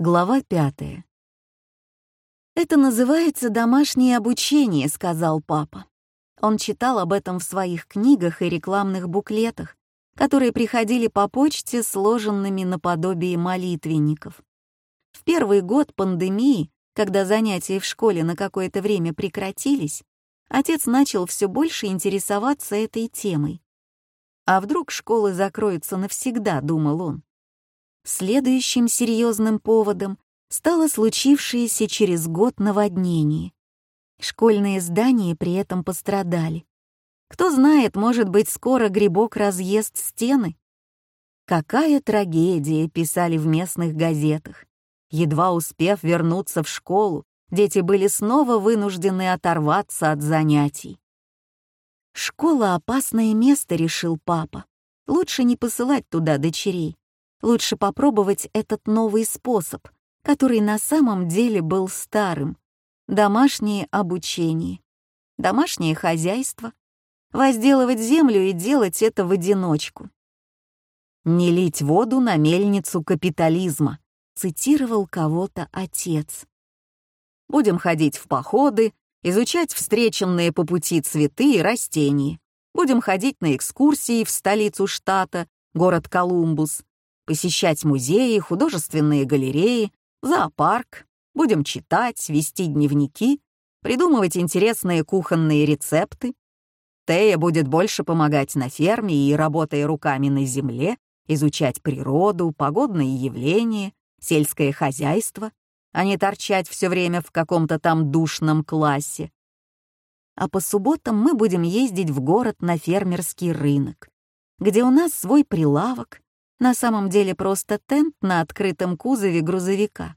Глава пятая. «Это называется домашнее обучение», — сказал папа. Он читал об этом в своих книгах и рекламных буклетах, которые приходили по почте сложенными наподобие молитвенников. В первый год пандемии, когда занятия в школе на какое-то время прекратились, отец начал все больше интересоваться этой темой. А вдруг школы закроются навсегда, думал он. Следующим серьезным поводом стало случившееся через год наводнение. Школьные здания при этом пострадали. Кто знает, может быть, скоро грибок разъест стены? Какая трагедия, писали в местных газетах. Едва успев вернуться в школу, дети были снова вынуждены оторваться от занятий. «Школа — опасное место», — решил папа. «Лучше не посылать туда дочерей. Лучше попробовать этот новый способ, который на самом деле был старым. Домашнее обучение, домашнее хозяйство, возделывать землю и делать это в одиночку. «Не лить воду на мельницу капитализма», цитировал кого-то отец. «Будем ходить в походы, изучать встреченные по пути цветы и растения. Будем ходить на экскурсии в столицу штата, город Колумбус, посещать музеи, художественные галереи, зоопарк, будем читать, вести дневники, придумывать интересные кухонные рецепты. Тея будет больше помогать на ферме и, работая руками на земле, изучать природу, погодные явления, сельское хозяйство, а не торчать все время в каком-то там душном классе. А по субботам мы будем ездить в город на фермерский рынок, где у нас свой прилавок, на самом деле просто тент на открытом кузове грузовика.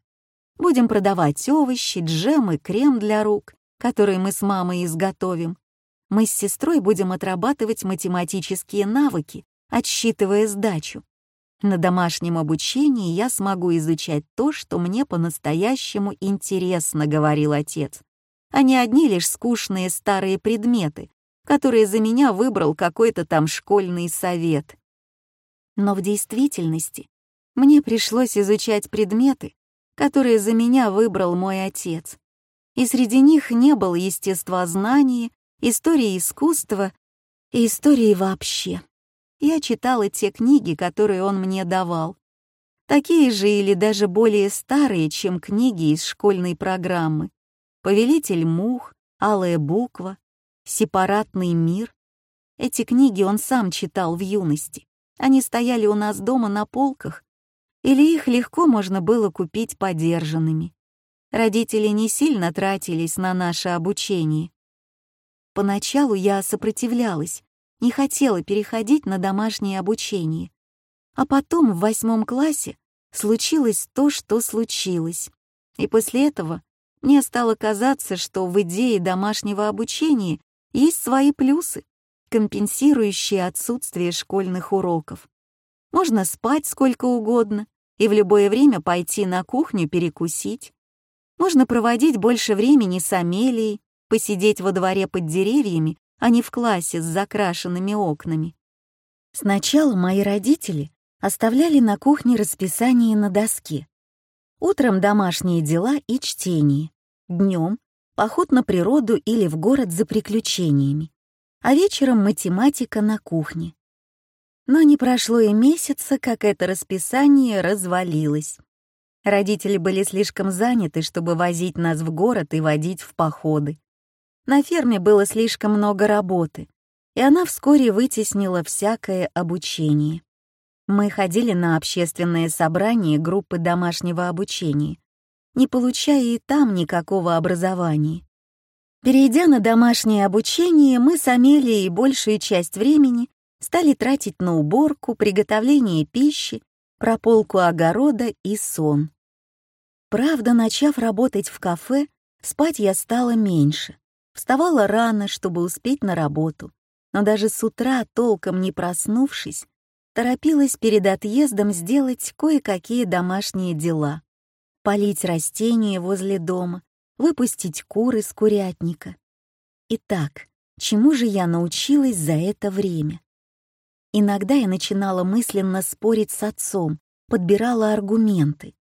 Будем продавать овощи, джем и крем для рук, который мы с мамой изготовим. Мы с сестрой будем отрабатывать математические навыки, отсчитывая сдачу. На домашнем обучении я смогу изучать то, что мне по-настоящему интересно, говорил отец, а не одни лишь скучные старые предметы, которые за меня выбрал какой-то там школьный совет. Но в действительности мне пришлось изучать предметы, которые за меня выбрал мой отец. И среди них не было естествознания, истории искусства и истории вообще. Я читала те книги, которые он мне давал. Такие же или даже более старые, чем книги из школьной программы. «Повелитель мух», «Алая буква», «Сепаратный мир». Эти книги он сам читал в юности. Они стояли у нас дома на полках, или их легко можно было купить подержанными. Родители не сильно тратились на наше обучение. Поначалу я сопротивлялась, не хотела переходить на домашнее обучение. А потом в восьмом классе случилось то, что случилось. И после этого мне стало казаться, что в идее домашнего обучения есть свои плюсы компенсирующие отсутствие школьных уроков. Можно спать сколько угодно и в любое время пойти на кухню перекусить. Можно проводить больше времени с Амелией, посидеть во дворе под деревьями, а не в классе с закрашенными окнами. Сначала мои родители оставляли на кухне расписание на доске. Утром домашние дела и чтение. Днем поход на природу или в город за приключениями а вечером математика на кухне. Но не прошло и месяца, как это расписание развалилось. Родители были слишком заняты, чтобы возить нас в город и водить в походы. На ферме было слишком много работы, и она вскоре вытеснила всякое обучение. Мы ходили на общественные собрания группы домашнего обучения, не получая и там никакого образования. Перейдя на домашнее обучение, мы с Амелией большую часть времени стали тратить на уборку, приготовление пищи, прополку огорода и сон. Правда, начав работать в кафе, спать я стала меньше. Вставала рано, чтобы успеть на работу, но даже с утра, толком не проснувшись, торопилась перед отъездом сделать кое-какие домашние дела. Полить растения возле дома, выпустить куры из курятника. Итак, чему же я научилась за это время? Иногда я начинала мысленно спорить с отцом, подбирала аргументы.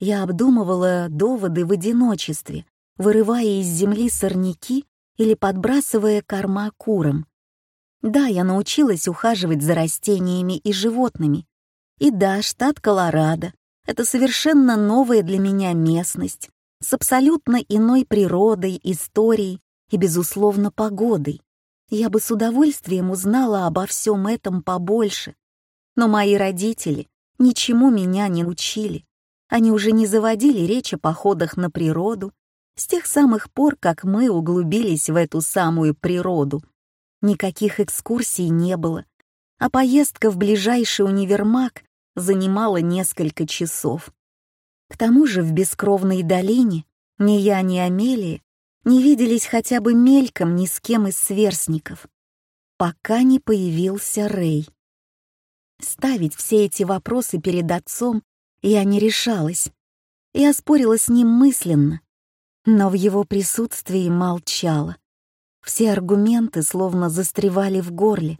Я обдумывала доводы в одиночестве, вырывая из земли сорняки или подбрасывая корма курам. Да, я научилась ухаживать за растениями и животными. И да, штат Колорадо — это совершенно новая для меня местность, с абсолютно иной природой, историей и, безусловно, погодой. Я бы с удовольствием узнала обо всем этом побольше. Но мои родители ничему меня не учили. Они уже не заводили речь о походах на природу с тех самых пор, как мы углубились в эту самую природу — Никаких экскурсий не было, а поездка в ближайший универмаг занимала несколько часов. К тому же в бескровной долине ни я, ни Амелия не виделись хотя бы мельком ни с кем из сверстников, пока не появился Рэй. Ставить все эти вопросы перед отцом я не решалась. Я спорила с ним мысленно, но в его присутствии молчала. Все аргументы словно застревали в горле.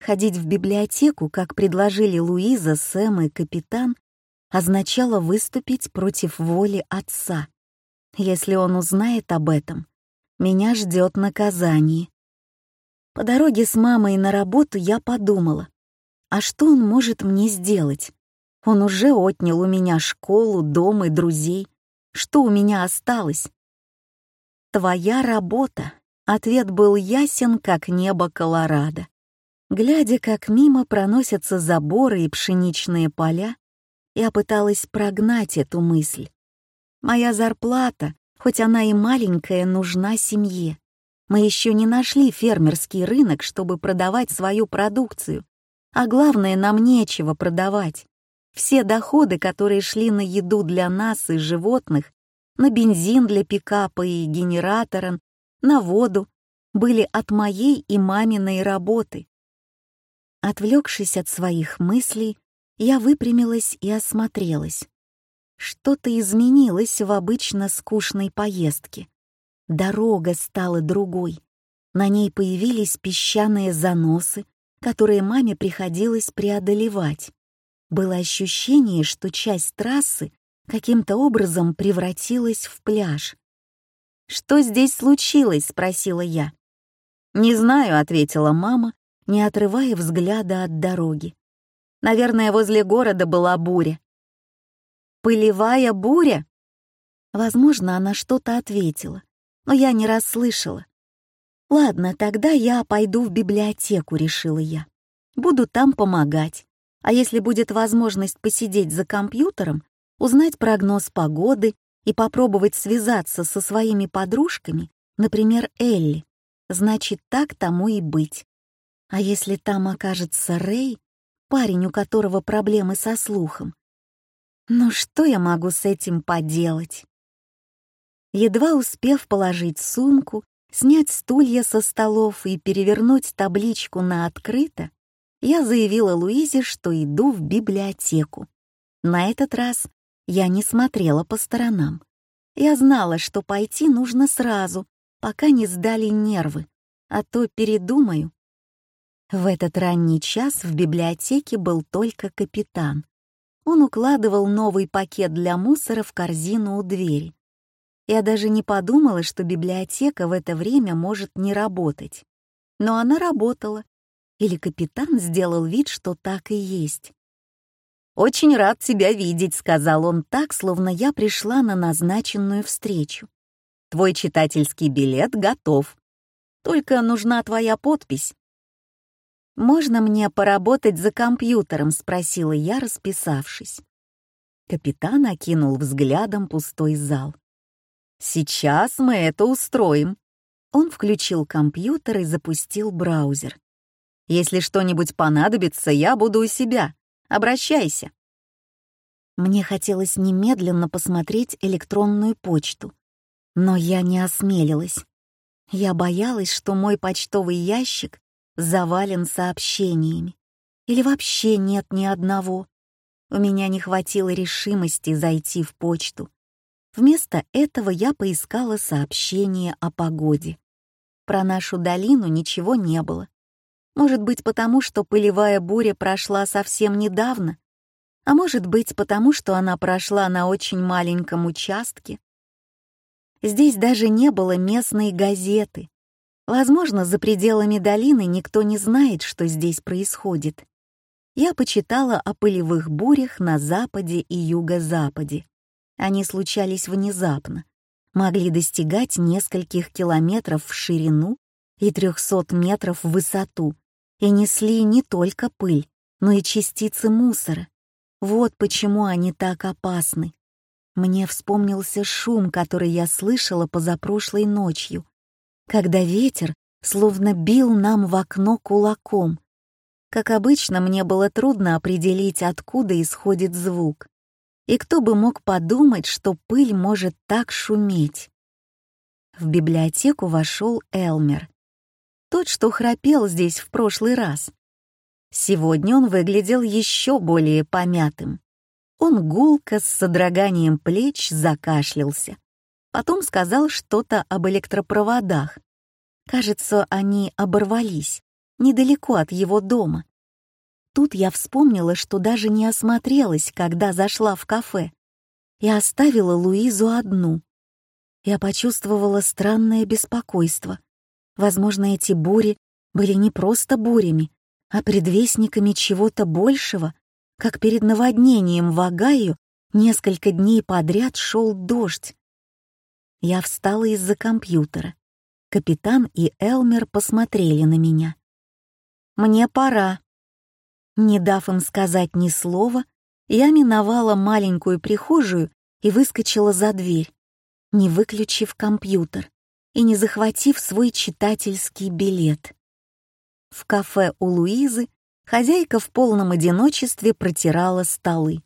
Ходить в библиотеку, как предложили Луиза, Сэм и капитан, означало выступить против воли отца. Если он узнает об этом, меня ждет наказание. По дороге с мамой на работу я подумала, а что он может мне сделать? Он уже отнял у меня школу, дом и друзей. Что у меня осталось? Твоя работа, Ответ был ясен, как небо Колорадо. Глядя, как мимо проносятся заборы и пшеничные поля, я пыталась прогнать эту мысль. Моя зарплата, хоть она и маленькая, нужна семье. Мы еще не нашли фермерский рынок, чтобы продавать свою продукцию. А главное, нам нечего продавать. Все доходы, которые шли на еду для нас и животных, на бензин для пикапа и генератора, на воду были от моей и маминой работы. Отвлекшись от своих мыслей, я выпрямилась и осмотрелась. Что-то изменилось в обычно скучной поездке. Дорога стала другой. На ней появились песчаные заносы, которые маме приходилось преодолевать. Было ощущение, что часть трассы каким-то образом превратилась в пляж. «Что здесь случилось?» — спросила я. «Не знаю», — ответила мама, не отрывая взгляда от дороги. «Наверное, возле города была буря». «Пылевая буря?» Возможно, она что-то ответила, но я не расслышала. «Ладно, тогда я пойду в библиотеку», — решила я. «Буду там помогать. А если будет возможность посидеть за компьютером, узнать прогноз погоды и попробовать связаться со своими подружками, например, Элли, значит, так тому и быть. А если там окажется Рэй, парень, у которого проблемы со слухом, ну что я могу с этим поделать? Едва успев положить сумку, снять стулья со столов и перевернуть табличку на открыто, я заявила Луизе, что иду в библиотеку. На этот раз я не смотрела по сторонам. Я знала, что пойти нужно сразу, пока не сдали нервы, а то передумаю. В этот ранний час в библиотеке был только капитан. Он укладывал новый пакет для мусора в корзину у двери. Я даже не подумала, что библиотека в это время может не работать. Но она работала. Или капитан сделал вид, что так и есть. «Очень рад тебя видеть», — сказал он так, словно я пришла на назначенную встречу. «Твой читательский билет готов. Только нужна твоя подпись». «Можно мне поработать за компьютером?» — спросила я, расписавшись. Капитан окинул взглядом пустой зал. «Сейчас мы это устроим». Он включил компьютер и запустил браузер. «Если что-нибудь понадобится, я буду у себя. Обращайся». Мне хотелось немедленно посмотреть электронную почту, но я не осмелилась. Я боялась, что мой почтовый ящик завален сообщениями. Или вообще нет ни одного. У меня не хватило решимости зайти в почту. Вместо этого я поискала сообщение о погоде. Про нашу долину ничего не было. Может быть, потому что пылевая буря прошла совсем недавно, А может быть, потому что она прошла на очень маленьком участке? Здесь даже не было местной газеты. Возможно, за пределами долины никто не знает, что здесь происходит. Я почитала о пылевых бурях на западе и юго-западе. Они случались внезапно, могли достигать нескольких километров в ширину и 300 метров в высоту, и несли не только пыль, но и частицы мусора. Вот почему они так опасны. Мне вспомнился шум, который я слышала позапрошлой ночью, когда ветер словно бил нам в окно кулаком. Как обычно, мне было трудно определить, откуда исходит звук. И кто бы мог подумать, что пыль может так шуметь. В библиотеку вошел Элмер. Тот, что храпел здесь в прошлый раз. Сегодня он выглядел еще более помятым. Он гулко с содроганием плеч закашлялся. Потом сказал что-то об электропроводах. Кажется, они оборвались, недалеко от его дома. Тут я вспомнила, что даже не осмотрелась, когда зашла в кафе, и оставила Луизу одну. Я почувствовала странное беспокойство. Возможно, эти бури были не просто бурями, а предвестниками чего-то большего, как перед наводнением в Огайо несколько дней подряд шел дождь. Я встала из-за компьютера. Капитан и Элмер посмотрели на меня. «Мне пора». Не дав им сказать ни слова, я миновала маленькую прихожую и выскочила за дверь, не выключив компьютер и не захватив свой читательский билет. В кафе у Луизы хозяйка в полном одиночестве протирала столы.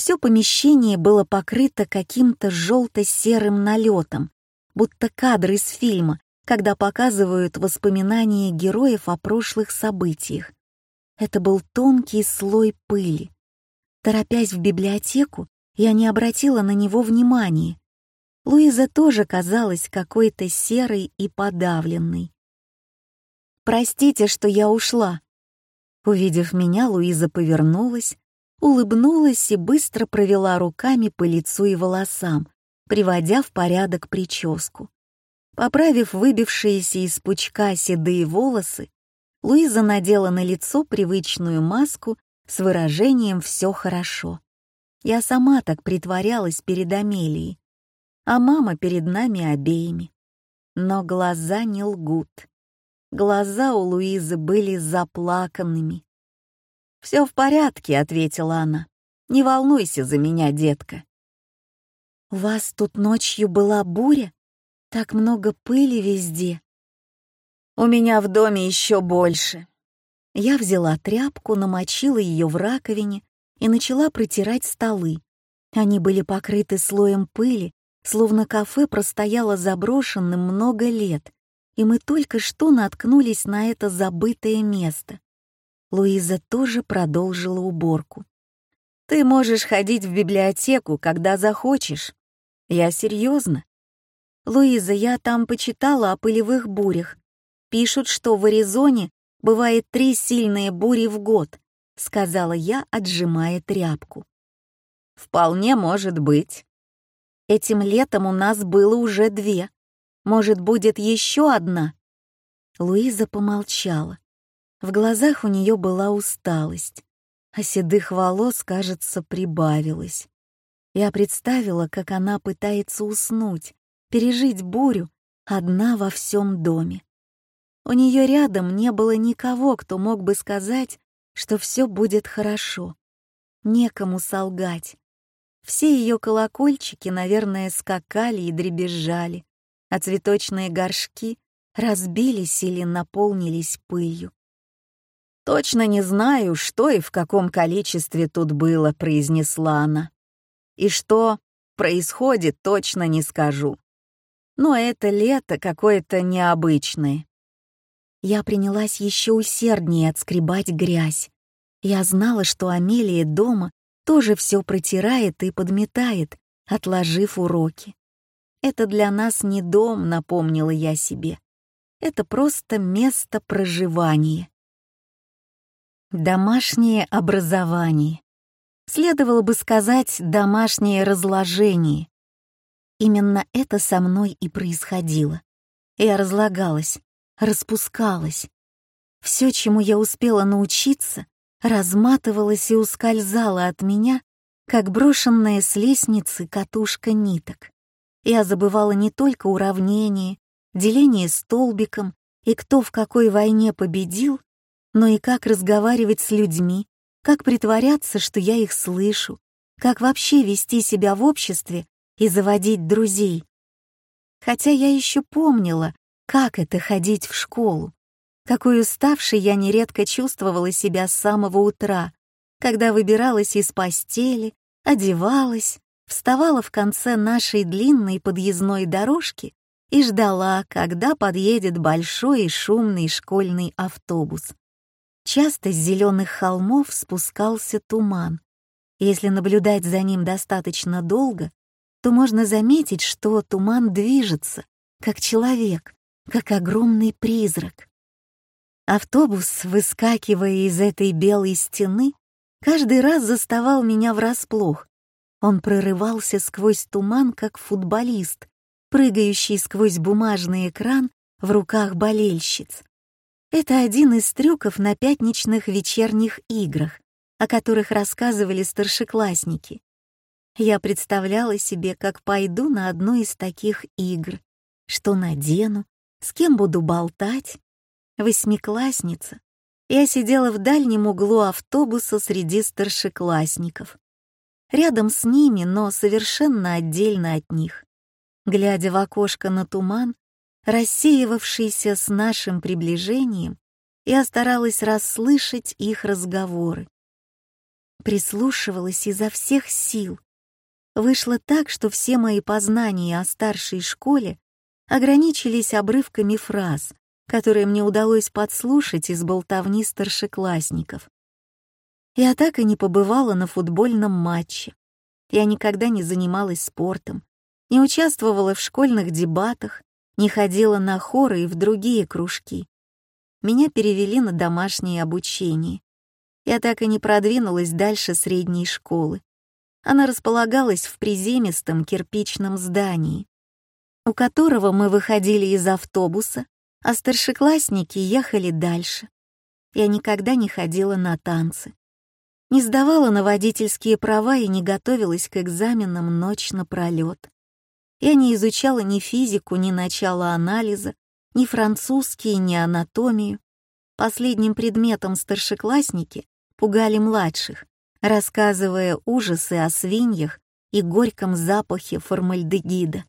Все помещение было покрыто каким-то желто-серым налетом, будто кадры из фильма, когда показывают воспоминания героев о прошлых событиях. Это был тонкий слой пыли. Торопясь в библиотеку, я не обратила на него внимания, Луиза тоже казалась какой-то серой и подавленной. «Простите, что я ушла». Увидев меня, Луиза повернулась, улыбнулась и быстро провела руками по лицу и волосам, приводя в порядок прическу. Поправив выбившиеся из пучка седые волосы, Луиза надела на лицо привычную маску с выражением «все хорошо». Я сама так притворялась перед Амелией, а мама перед нами обеими. Но глаза не лгут. Глаза у Луизы были заплаканными. «Все в порядке», — ответила она. «Не волнуйся за меня, детка». «У вас тут ночью была буря? Так много пыли везде». «У меня в доме еще больше». Я взяла тряпку, намочила ее в раковине и начала протирать столы. Они были покрыты слоем пыли, словно кафе простояло заброшенным много лет, и мы только что наткнулись на это забытое место. Луиза тоже продолжила уборку. «Ты можешь ходить в библиотеку, когда захочешь. Я серьезно. Луиза, я там почитала о пылевых бурях. Пишут, что в Аризоне бывает три сильные бури в год», — сказала я, отжимая тряпку. «Вполне может быть. Этим летом у нас было уже две. Может, будет еще одна?» Луиза помолчала. В глазах у нее была усталость, а седых волос, кажется, прибавилось. Я представила, как она пытается уснуть, пережить бурю, одна во всем доме. У нее рядом не было никого, кто мог бы сказать, что все будет хорошо. Некому солгать. Все ее колокольчики, наверное, скакали и дребезжали, а цветочные горшки разбились или наполнились пылью. «Точно не знаю, что и в каком количестве тут было», — произнесла она. «И что происходит, точно не скажу. Но это лето какое-то необычное». Я принялась еще усерднее отскребать грязь. Я знала, что Амелия дома тоже все протирает и подметает, отложив уроки. Это для нас не дом, напомнила я себе. Это просто место проживания. Домашнее образование. Следовало бы сказать «домашнее разложение». Именно это со мной и происходило. Я разлагалась, распускалась. Все, чему я успела научиться, разматывалось и ускользало от меня, как брошенная с лестницы катушка ниток. Я забывала не только уравнение, деление столбиком и кто в какой войне победил, но и как разговаривать с людьми, как притворяться, что я их слышу, как вообще вести себя в обществе и заводить друзей. Хотя я еще помнила, как это ходить в школу, какой уставшей я нередко чувствовала себя с самого утра, когда выбиралась из постели, одевалась, вставала в конце нашей длинной подъездной дорожки и ждала, когда подъедет большой и шумный школьный автобус. Часто с зеленых холмов спускался туман. Если наблюдать за ним достаточно долго, то можно заметить, что туман движется, как человек, как огромный призрак. Автобус, выскакивая из этой белой стены, каждый раз заставал меня врасплох. Он прорывался сквозь туман, как футболист, прыгающий сквозь бумажный экран в руках болельщиц. Это один из трюков на пятничных вечерних играх, о которых рассказывали старшеклассники. Я представляла себе, как пойду на одну из таких игр, что надену, с кем буду болтать. Восьмиклассница. Я сидела в дальнем углу автобуса среди старшеклассников. Рядом с ними, но совершенно отдельно от них. Глядя в окошко на туман, рассеивавшийся с нашим приближением, я старалась расслышать их разговоры. Прислушивалась изо всех сил. Вышло так, что все мои познания о старшей школе ограничились обрывками фраз, которые мне удалось подслушать из болтовни старшеклассников. Я так и не побывала на футбольном матче. Я никогда не занималась спортом, не участвовала в школьных дебатах, не ходила на хоры и в другие кружки. Меня перевели на домашнее обучение. Я так и не продвинулась дальше средней школы. Она располагалась в приземистом кирпичном здании, у которого мы выходили из автобуса, а старшеклассники ехали дальше. Я никогда не ходила на танцы. Не сдавала на водительские права и не готовилась к экзаменам ночь напролёт. Я не изучала ни физику, ни начало анализа, ни французский, ни анатомию. Последним предметом старшеклассники пугали младших, рассказывая ужасы о свиньях и горьком запахе формальдегида.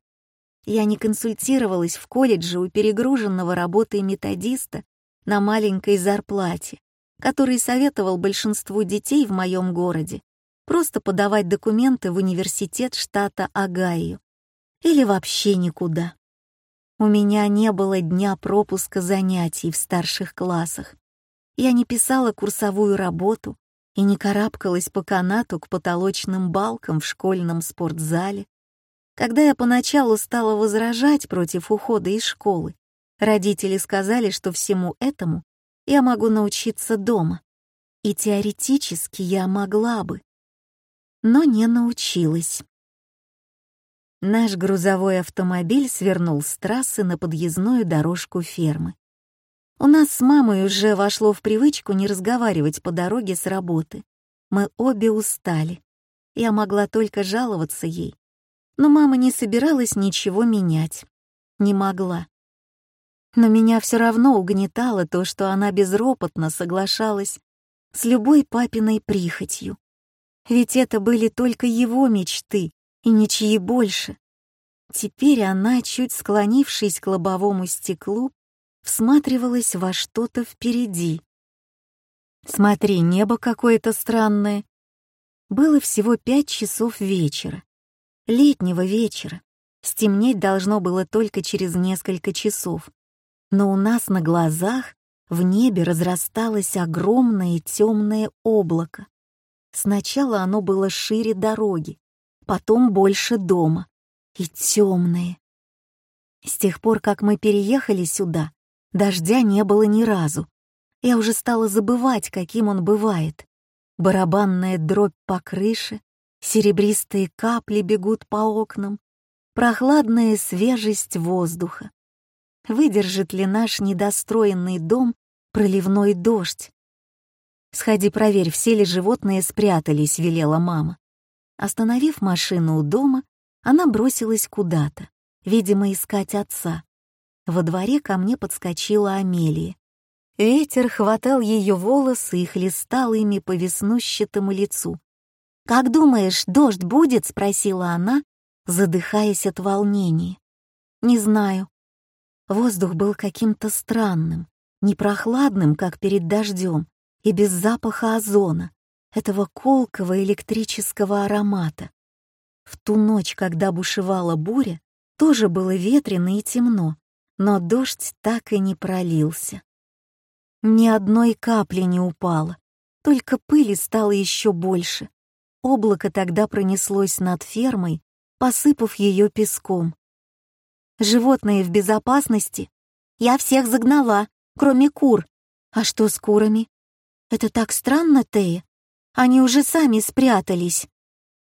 Я не консультировалась в колледже у перегруженного работой методиста на маленькой зарплате, который советовал большинству детей в моем городе просто подавать документы в университет штата Огайо или вообще никуда. У меня не было дня пропуска занятий в старших классах. Я не писала курсовую работу и не карабкалась по канату к потолочным балкам в школьном спортзале. Когда я поначалу стала возражать против ухода из школы, родители сказали, что всему этому я могу научиться дома. И теоретически я могла бы, но не научилась. Наш грузовой автомобиль свернул с трассы на подъездную дорожку фермы. У нас с мамой уже вошло в привычку не разговаривать по дороге с работы. Мы обе устали. Я могла только жаловаться ей. Но мама не собиралась ничего менять. Не могла. Но меня все равно угнетало то, что она безропотно соглашалась с любой папиной прихотью. Ведь это были только его мечты, и ничьи больше. Теперь она, чуть склонившись к лобовому стеклу, всматривалась во что-то впереди. «Смотри, небо какое-то странное». Было всего пять часов вечера. Летнего вечера. Стемнеть должно было только через несколько часов. Но у нас на глазах в небе разрасталось огромное темное облако. Сначала оно было шире дороги, потом больше дома. И темные. С тех пор, как мы переехали сюда, дождя не было ни разу. Я уже стала забывать, каким он бывает. барабанная дробь по крыше, серебристые капли бегут по окнам, прохладная свежесть воздуха. Выдержит ли наш недостроенный дом проливной дождь? «Сходи проверь, все ли животные спрятались», — велела мама. Остановив машину у дома, она бросилась куда-то, видимо, искать отца. Во дворе ко мне подскочила Амелия. Ветер хватал ее волосы и хлестал ими по веснущатому лицу. «Как думаешь, дождь будет?» — спросила она, задыхаясь от волнения. «Не знаю». Воздух был каким-то странным, не прохладным, как перед дождем, и без запаха озона, этого колкого электрического аромата. В ту ночь, когда бушевала буря, тоже было ветрено и темно, но дождь так и не пролился. Ни одной капли не упало, только пыли стало еще больше. Облако тогда пронеслось над фермой, посыпав ее песком. Животные в безопасности? Я всех загнала, кроме кур. А что с курами? Это так странно, Тея. Они уже сами спрятались.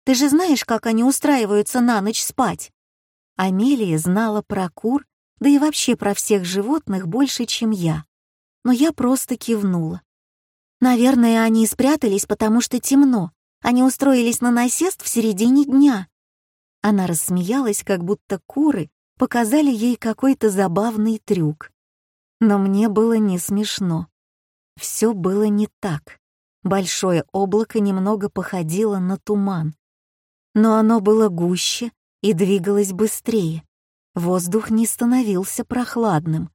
Ты же знаешь, как они устраиваются на ночь спать. Амелия знала про кур, да и вообще про всех животных больше, чем я. Но я просто кивнула. Наверное, они спрятались, потому что темно. Они устроились на насест в середине дня. Она рассмеялась, как будто куры показали ей какой-то забавный трюк. Но мне было не смешно. Все было не так. Большое облако немного походило на туман. Но оно было гуще и двигалось быстрее. Воздух не становился прохладным.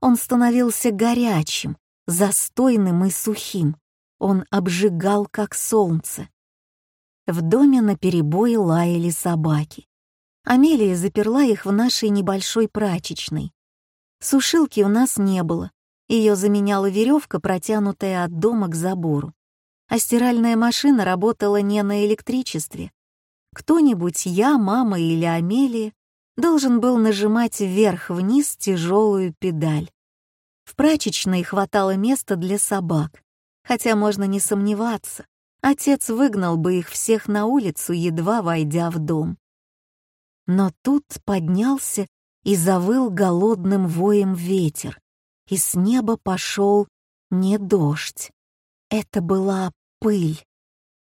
Он становился горячим, застойным и сухим. Он обжигал, как солнце. В доме наперебой лаяли собаки. Амелия заперла их в нашей небольшой прачечной. Сушилки у нас не было, ее заменяла веревка, протянутая от дома к забору. А стиральная машина работала не на электричестве. Кто-нибудь, я, мама или Амелия, должен был нажимать вверх-вниз тяжелую педаль. В прачечной хватало места для собак, хотя можно не сомневаться, отец выгнал бы их всех на улицу, едва войдя в дом. Но тут поднялся и завыл голодным воем ветер, и с неба пошел не дождь. Это была пыль.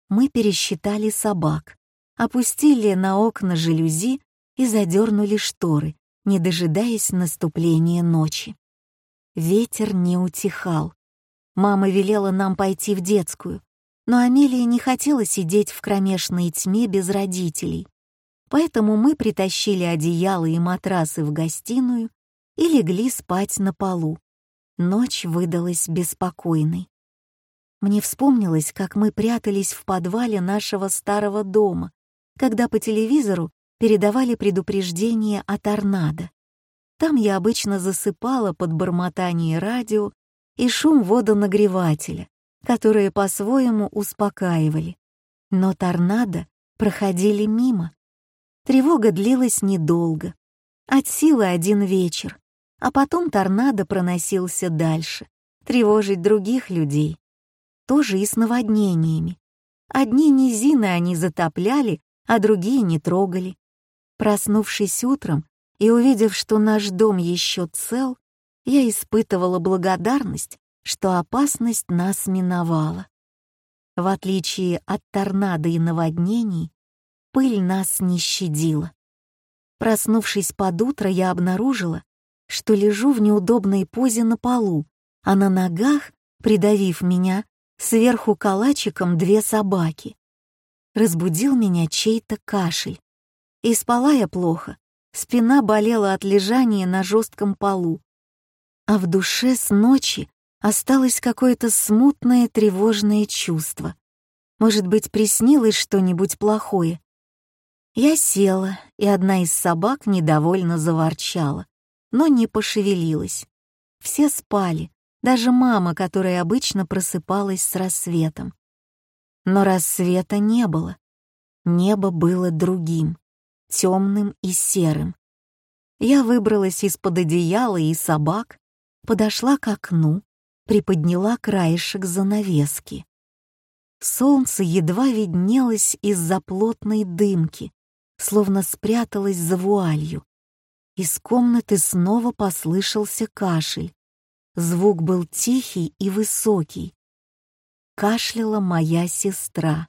Мы пересчитали собак, опустили на окна жалюзи и задернули шторы, не дожидаясь наступления ночи. Ветер не утихал. Мама велела нам пойти в детскую, но Амелия не хотела сидеть в кромешной тьме без родителей. Поэтому мы притащили одеяло и матрасы в гостиную и легли спать на полу. Ночь выдалась беспокойной. Мне вспомнилось, как мы прятались в подвале нашего старого дома, когда по телевизору передавали предупреждение о торнадо. Там я обычно засыпала под бормотание радио и шум водонагревателя, которые по-своему успокаивали. Но торнадо проходили мимо. Тревога длилась недолго, от силы один вечер, а потом торнадо проносился дальше, тревожить других людей. Тоже и с наводнениями. Одни низины они затопляли, а другие не трогали. Проснувшись утром и увидев, что наш дом еще цел, я испытывала благодарность, что опасность нас миновала. В отличие от торнадо и наводнений, пыль нас не щадила. Проснувшись под утро, я обнаружила, что лежу в неудобной позе на полу, а на ногах, придавив меня, сверху калачиком две собаки. Разбудил меня чей-то кашель. И спала я плохо, спина болела от лежания на жестком полу. А в душе с ночи осталось какое-то смутное тревожное чувство. Может быть, приснилось что-нибудь плохое. Я села, и одна из собак недовольно заворчала но не пошевелилась. Все спали, даже мама, которая обычно просыпалась с рассветом. Но рассвета не было. Небо было другим, темным и серым. Я выбралась из-под одеяла и собак, подошла к окну, приподняла краешек занавески. Солнце едва виднелось из-за плотной дымки, словно спряталось за вуалью. Из комнаты снова послышался кашель. Звук был тихий и высокий. Кашляла моя сестра.